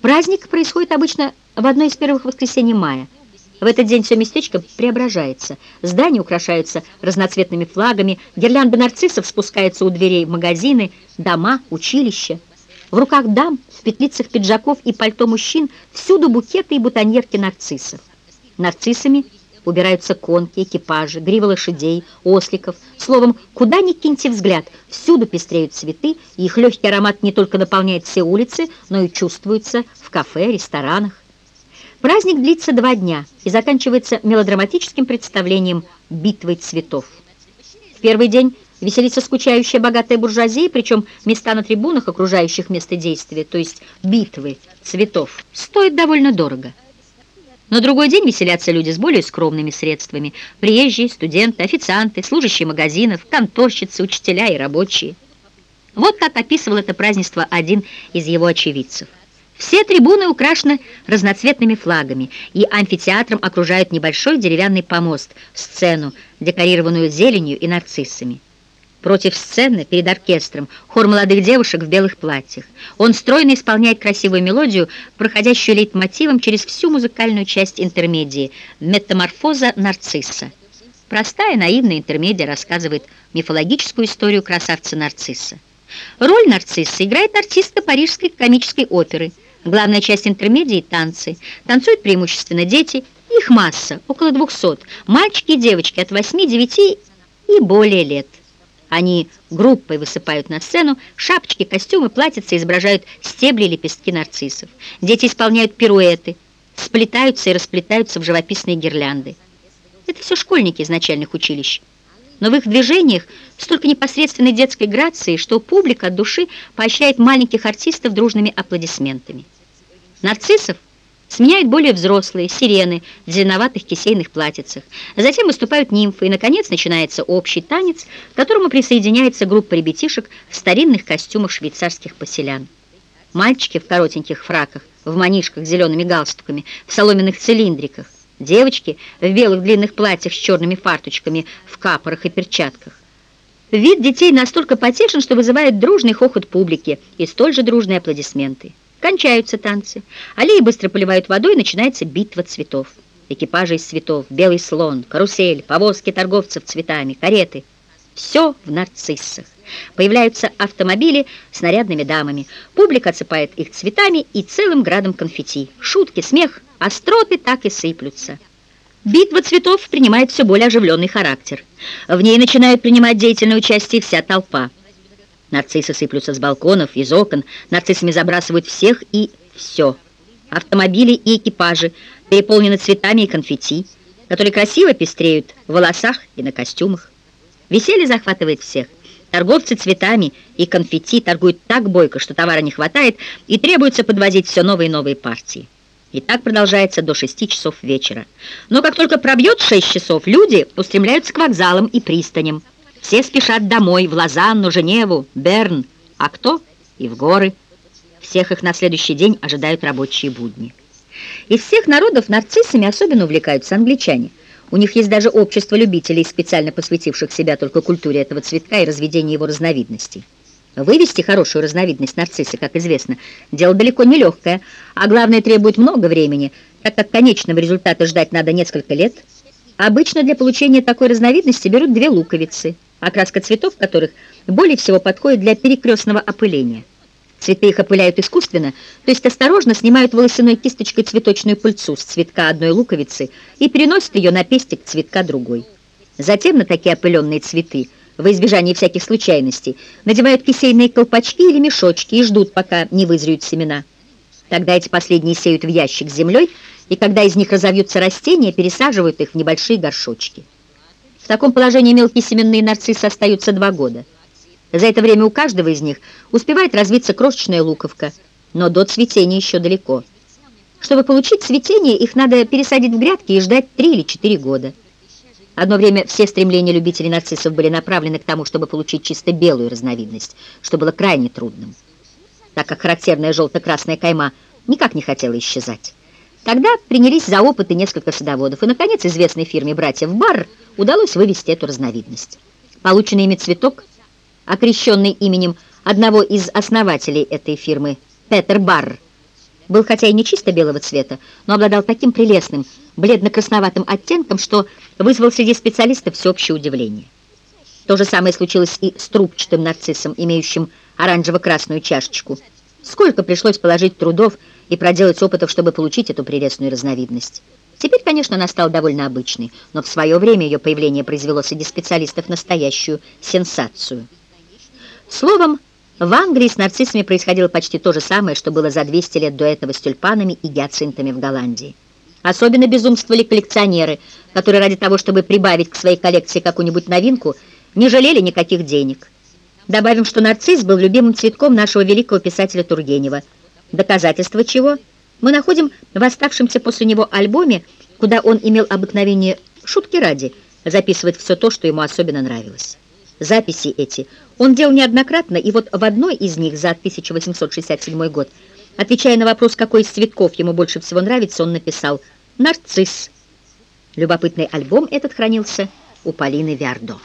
Праздник происходит обычно в одно из первых воскресений мая. В этот день все местечко преображается. Здания украшаются разноцветными флагами, гирлянды нарциссов спускаются у дверей в магазины, дома, училища. В руках дам, в петлицах пиджаков и пальто мужчин всюду букеты и бутоньерки нарциссов. Нарциссами убираются конки, экипажи, гривы лошадей, осликов. Словом, куда ни киньте взгляд, всюду пестреют цветы, и их легкий аромат не только наполняет все улицы, но и чувствуется в кафе, ресторанах. Праздник длится два дня и заканчивается мелодраматическим представлением «Битвой цветов». В первый день веселится скучающая богатая буржуазия, причем места на трибунах, окружающих место действия, то есть битвы цветов, стоят довольно дорого. На другой день веселятся люди с более скромными средствами. Приезжие, студенты, официанты, служащие магазинов, конторщицы, учителя и рабочие. Вот так описывал это празднество один из его очевидцев. Все трибуны украшены разноцветными флагами, и амфитеатром окружают небольшой деревянный помост, сцену, декорированную зеленью и нарциссами. Против сцены, перед оркестром, хор молодых девушек в белых платьях. Он стройно исполняет красивую мелодию, проходящую лейтмотивом через всю музыкальную часть интермедии «Метаморфоза нарцисса». Простая, наивная интермедия рассказывает мифологическую историю красавца нарцисса. Роль нарцисса играет артистка парижской комической оперы – Главная часть интермедии – танцы. Танцуют преимущественно дети, их масса, около 200, мальчики и девочки от 8-9 и более лет. Они группой высыпают на сцену, шапочки, костюмы, платьица изображают стебли и лепестки нарциссов. Дети исполняют пируэты, сплетаются и расплетаются в живописные гирлянды. Это все школьники из начальных училищ но в их движениях столько непосредственной детской грации, что публика от души поощряет маленьких артистов дружными аплодисментами. Нарциссов сменяют более взрослые, сирены в зеленоватых кисейных платьицах. Затем выступают нимфы, и, наконец, начинается общий танец, к которому присоединяется группа ребятишек в старинных костюмах швейцарских поселян. Мальчики в коротеньких фраках, в манишках с зелеными галстуками, в соломенных цилиндриках, Девочки в белых длинных платьях с черными фарточками, в капорах и перчатках. Вид детей настолько потешен, что вызывает дружный хохот публики и столь же дружные аплодисменты. Кончаются танцы. Аллеи быстро поливают водой, начинается битва цветов. Экипажи из цветов, белый слон, карусель, повозки торговцев цветами, кареты. Все в нарциссах. Появляются автомобили с нарядными дамами. Публика отсыпает их цветами и целым градом конфетти. Шутки, смех, остроты так и сыплются. Битва цветов принимает все более оживленный характер. В ней начинает принимать деятельное участие вся толпа. Нарциссы сыплются с балконов, из окон, нарциссами забрасывают всех и все. Автомобили и экипажи переполнены цветами и конфетти, которые красиво пестреют в волосах и на костюмах. Веселье захватывает всех. Торговцы цветами и конфетти торгуют так бойко, что товара не хватает, и требуется подвозить все новые и новые партии. И так продолжается до 6 часов вечера. Но как только пробьет 6 часов, люди устремляются к вокзалам и пристаням. Все спешат домой, в Лозанну, Женеву, Берн. А кто? И в горы. Всех их на следующий день ожидают рабочие будни. Из всех народов нарциссами особенно увлекаются англичане. У них есть даже общество любителей, специально посвятивших себя только культуре этого цветка и разведению его разновидностей. Вывести хорошую разновидность нарцисса, как известно, дело далеко не легкое, а главное требует много времени, так как конечного результата ждать надо несколько лет. Обычно для получения такой разновидности берут две луковицы, окраска цветов которых более всего подходит для перекрестного опыления. Цветы их опыляют искусственно, то есть осторожно снимают волосяной кисточкой цветочную пыльцу с цветка одной луковицы и переносят ее на пестик цветка другой. Затем на такие опыленные цветы, во избежание всяких случайностей, надевают кисейные колпачки или мешочки и ждут, пока не вызреют семена. Тогда эти последние сеют в ящик с землей, и когда из них разовьются растения, пересаживают их в небольшие горшочки. Таком положении мелкие семенные нарциссы остаются два года. За это время у каждого из них успевает развиться крошечная луковка, но до цветения еще далеко. Чтобы получить цветение, их надо пересадить в грядки и ждать 3 или 4 года. Одно время все стремления любителей нарциссов были направлены к тому, чтобы получить чисто белую разновидность, что было крайне трудным, так как характерная желто-красная кайма никак не хотела исчезать. Тогда принялись за опыты несколько садоводов, и, наконец, известной фирме братьев Барр удалось вывести эту разновидность. Полученный ими цветок окрещенный именем одного из основателей этой фирмы, Петер Барр, был хотя и не чисто белого цвета, но обладал таким прелестным, бледно-красноватым оттенком, что вызвал среди специалистов всеобщее удивление. То же самое случилось и с трубчатым нарциссом, имеющим оранжево-красную чашечку. Сколько пришлось положить трудов и проделать опытов, чтобы получить эту прелестную разновидность. Теперь, конечно, она стала довольно обычной, но в свое время ее появление произвело среди специалистов настоящую сенсацию. Словом, в Англии с нарциссами происходило почти то же самое, что было за 200 лет до этого с тюльпанами и гиацинтами в Голландии. Особенно безумствовали коллекционеры, которые ради того, чтобы прибавить к своей коллекции какую-нибудь новинку, не жалели никаких денег. Добавим, что нарцисс был любимым цветком нашего великого писателя Тургенева, доказательство чего мы находим в оставшемся после него альбоме, куда он имел обыкновение шутки ради записывать все то, что ему особенно нравилось. Записи эти он делал неоднократно, и вот в одной из них за 1867 год, отвечая на вопрос, какой из цветков ему больше всего нравится, он написал «Нарцисс». Любопытный альбом этот хранился у Полины Виардо.